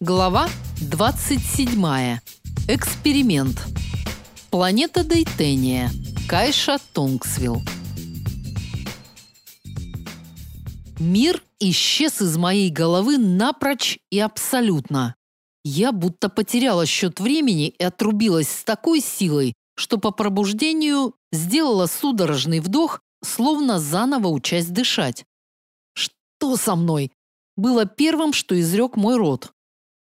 Глава 27. Эксперимент. Планета Дейтения. Кайша Тонгсвилл. Мир исчез из моей головы напрочь и абсолютно. Я будто потеряла счет времени и отрубилась с такой силой, что по пробуждению сделала судорожный вдох, словно заново учась дышать. Что со мной? Было первым, что изрек мой рот.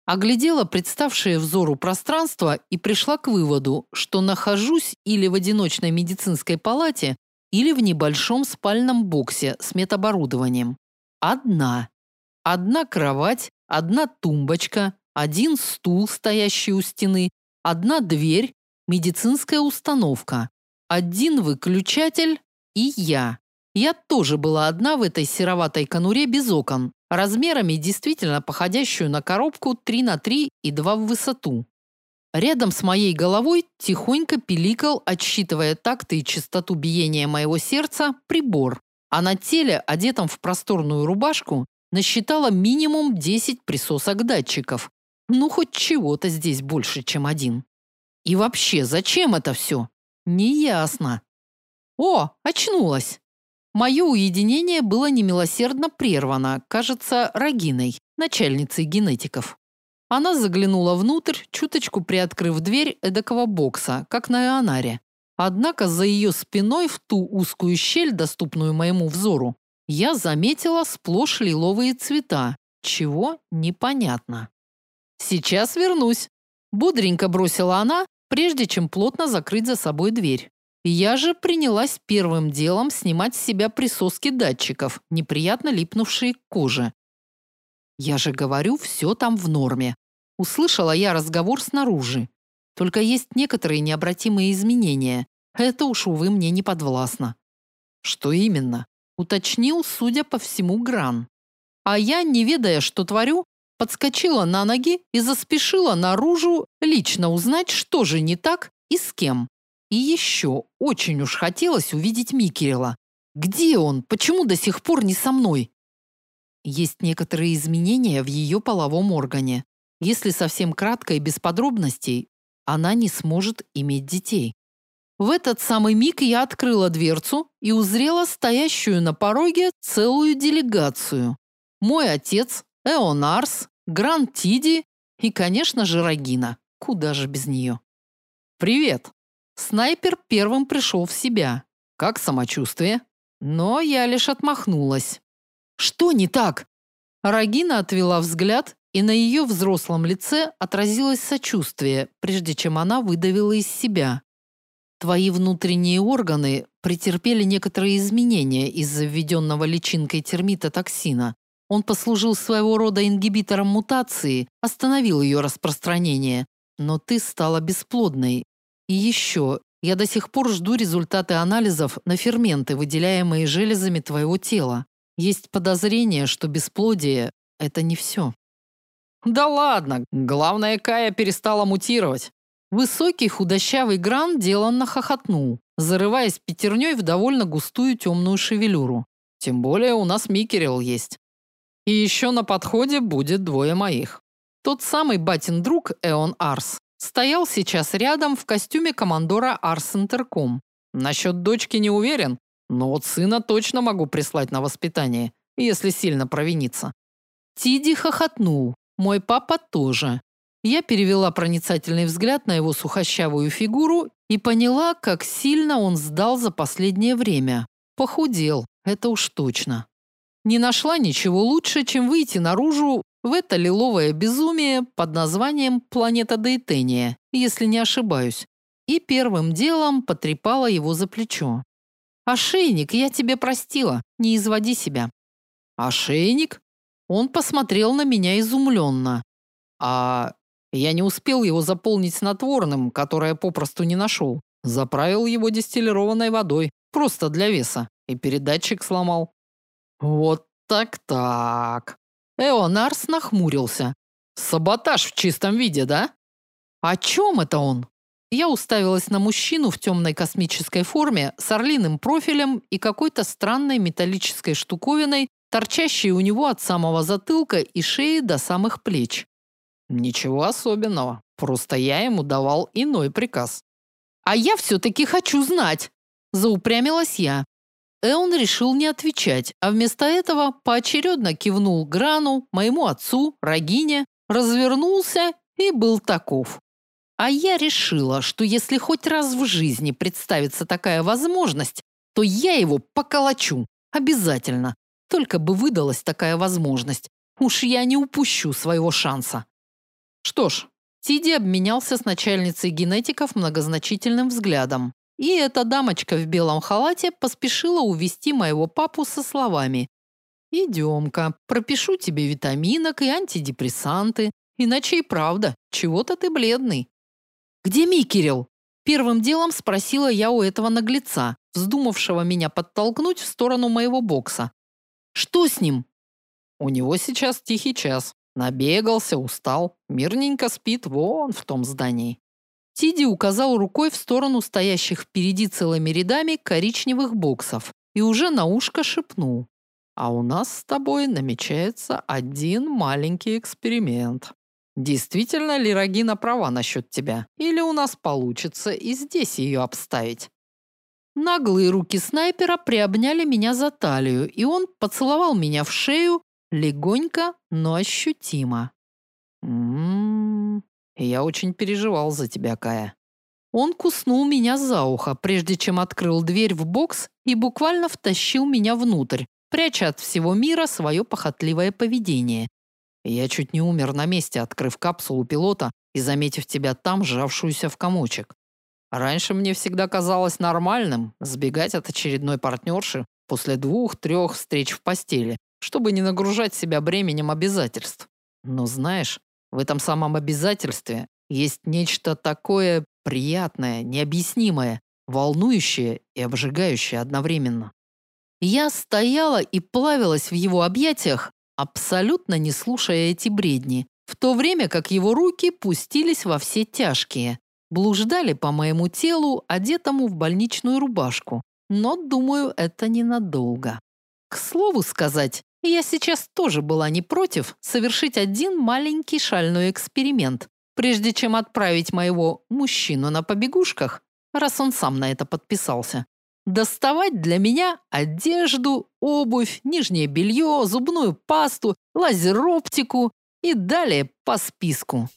Оглядела представшее взору пространство и пришла к выводу, что нахожусь или в одиночной медицинской палате, или в небольшом спальном боксе с медоборудованием. Одна. Одна кровать, одна тумбочка, один стул, стоящий у стены, одна дверь, медицинская установка, один выключатель и я. Я тоже была одна в этой сероватой конуре без окон, размерами действительно походящую на коробку 3 на 3 и 2 в высоту. Рядом с моей головой тихонько пиликал, отсчитывая такты и частоту биения моего сердца, прибор. А на теле, одетом в просторную рубашку, насчитала минимум 10 присосок датчиков. Ну, хоть чего-то здесь больше, чем один. И вообще, зачем это все? Неясно. О, очнулась. Мое уединение было немилосердно прервано, кажется, Рагиной, начальницей генетиков. Она заглянула внутрь, чуточку приоткрыв дверь эдакого бокса, как на Ионаре. Однако за ее спиной в ту узкую щель, доступную моему взору, я заметила сплошь лиловые цвета, чего непонятно. «Сейчас вернусь», – бодренько бросила она, прежде чем плотно закрыть за собой дверь. Я же принялась первым делом снимать с себя присоски датчиков, неприятно липнувшие к коже. Я же говорю, все там в норме. Услышала я разговор снаружи. Только есть некоторые необратимые изменения. Это уж, увы, мне не подвластно. Что именно? Уточнил, судя по всему, Гран. А я, не ведая, что творю, подскочила на ноги и заспешила наружу лично узнать, что же не так и с кем. И еще очень уж хотелось увидеть Микерела. Где он? Почему до сих пор не со мной? Есть некоторые изменения в ее половом органе. Если совсем кратко и без подробностей, она не сможет иметь детей. В этот самый миг я открыла дверцу и узрела стоящую на пороге целую делегацию. Мой отец, Эонарс, Гранд Тиди и, конечно же, Рагина. Куда же без нее? «Привет!» Снайпер первым пришел в себя. Как самочувствие? Но я лишь отмахнулась. Что не так? Рагина отвела взгляд, и на ее взрослом лице отразилось сочувствие, прежде чем она выдавила из себя. Твои внутренние органы претерпели некоторые изменения из-за введенного личинкой термита токсина. Он послужил своего рода ингибитором мутации, остановил ее распространение. Но ты стала бесплодной, и еще, я до сих пор жду результаты анализов на ферменты, выделяемые железами твоего тела. Есть подозрение, что бесплодие – это не все. Да ладно, главное, Кая перестала мутировать. Высокий худощавый Гран деланно хохотнул, зарываясь пятерней в довольно густую темную шевелюру. Тем более у нас Микерил есть. И еще на подходе будет двое моих. Тот самый батин друг Эон Арс Стоял сейчас рядом в костюме командора Арс Интерком. Насчет дочки не уверен, но вот сына точно могу прислать на воспитание, если сильно провиниться. Тиди хохотнул. Мой папа тоже. Я перевела проницательный взгляд на его сухощавую фигуру и поняла, как сильно он сдал за последнее время. Похудел, это уж точно. Не нашла ничего лучше, чем выйти наружу в это лиловое безумие под названием «Планета Дейтения», если не ошибаюсь, и первым делом потрепала его за плечо. «Ошейник, я тебе простила, не изводи себя». «Ошейник?» Он посмотрел на меня изумленно. «А я не успел его заполнить снотворным, которое попросту не нашел. Заправил его дистиллированной водой, просто для веса, и передатчик сломал». «Вот так-так. Эонарс нахмурился. Саботаж в чистом виде, да? О чем это он? Я уставилась на мужчину в темной космической форме с орлиным профилем и какой-то странной металлической штуковиной, торчащей у него от самого затылка и шеи до самых плеч. Ничего особенного. Просто я ему давал иной приказ. А я все-таки хочу знать. Заупрямилась я. Эон решил не отвечать, а вместо этого поочередно кивнул Грану, моему отцу, Рогине, развернулся и был таков. А я решила, что если хоть раз в жизни представится такая возможность, то я его поколочу. Обязательно. Только бы выдалась такая возможность. Уж я не упущу своего шанса. Что ж, Тиди обменялся с начальницей генетиков многозначительным взглядом. И эта дамочка в белом халате поспешила увести моего папу со словами «Идем-ка, пропишу тебе витаминок и антидепрессанты, иначе и правда, чего-то ты бледный». «Где Микерил?» Первым делом спросила я у этого наглеца, вздумавшего меня подтолкнуть в сторону моего бокса. «Что с ним?» «У него сейчас тихий час. Набегался, устал, мирненько спит вон в том здании». Тиди указал рукой в сторону стоящих впереди целыми рядами коричневых боксов и уже на ушко шепнул. «А у нас с тобой намечается один маленький эксперимент. Действительно ли Рогина права насчет тебя? Или у нас получится и здесь ее обставить?» Наглые руки снайпера приобняли меня за талию, и он поцеловал меня в шею легонько, но ощутимо. «М-м-м, я очень переживал за тебя, Кая. Он куснул меня за ухо, прежде чем открыл дверь в бокс и буквально втащил меня внутрь, пряча от всего мира свое похотливое поведение. Я чуть не умер на месте, открыв капсулу пилота и заметив тебя там, сжавшуюся в комочек. Раньше мне всегда казалось нормальным сбегать от очередной партнерши после двух-трех встреч в постели, чтобы не нагружать себя бременем обязательств. Но знаешь, в этом самом обязательстве есть нечто такое приятное, необъяснимое, волнующее и обжигающее одновременно. Я стояла и плавилась в его объятиях, абсолютно не слушая эти бредни, в то время как его руки пустились во все тяжкие, блуждали по моему телу, одетому в больничную рубашку. Но, думаю, это ненадолго. К слову сказать, я сейчас тоже была не против совершить один маленький шальной эксперимент, прежде чем отправить моего мужчину на побегушках, раз он сам на это подписался. Доставать для меня одежду, обувь, нижнее белье, зубную пасту, лазероптику и далее по списку.